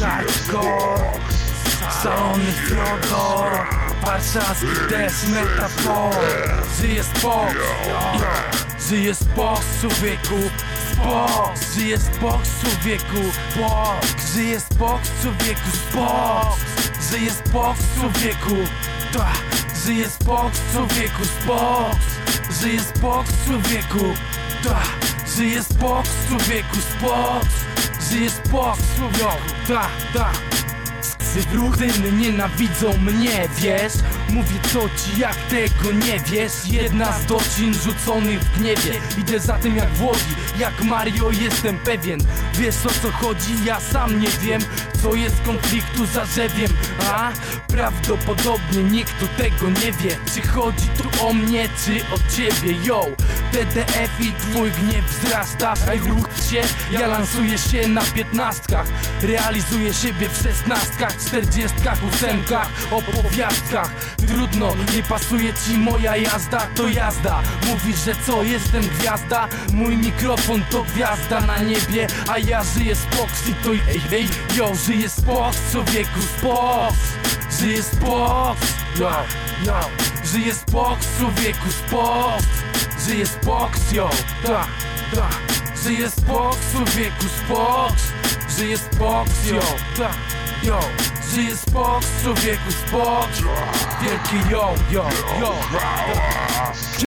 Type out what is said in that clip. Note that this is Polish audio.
hardcore Salony Fiodor Warszawski też metafor Żyje spok Żyje spok człowieku. Spok Żyje spok człowieku. Spok Żyje spok człowieku. Spok Żyje spok człowieku. Ta. Żyje spok człowieku. Spok Żyje spok człowieku. Ta. Żyje spok człowieku Spok Żyje spok człowieku Ta, ta Wybruchtyny nienawidzą mnie, wiesz? Mówię to ci jak tego nie wiesz. Jedna z docin rzuconych w gniewie. Idę za tym jak Włogi, jak Mario jestem pewien. Wiesz o co chodzi? Ja sam nie wiem. Co jest konfliktu za drzewiem, a? Prawdopodobnie nikt tu tego nie wie. Czy chodzi tu o mnie, czy o ciebie, yo TDF i twój gniew wzrasta ruch się, ja lansuję się na piętnastkach Realizuję siebie w szesnastkach, czterdziestkach, ósemkach, opowiastkach Trudno, nie pasuje ci moja jazda, to jazda. Mówisz, że co, jestem gwiazda? Mój mikrofon to gwiazda na niebie A ja żyję z i to ej, ej, yo Żyję z Fox, człowieku, z Fox Żyję z Fox, yo, yo Żyję z człowieku, z Fox Żyję yo, da, da Żyję z człowieku, z Fox Żyję yo, da, yo. Żyję z z Fox Wielki yo, yo, yo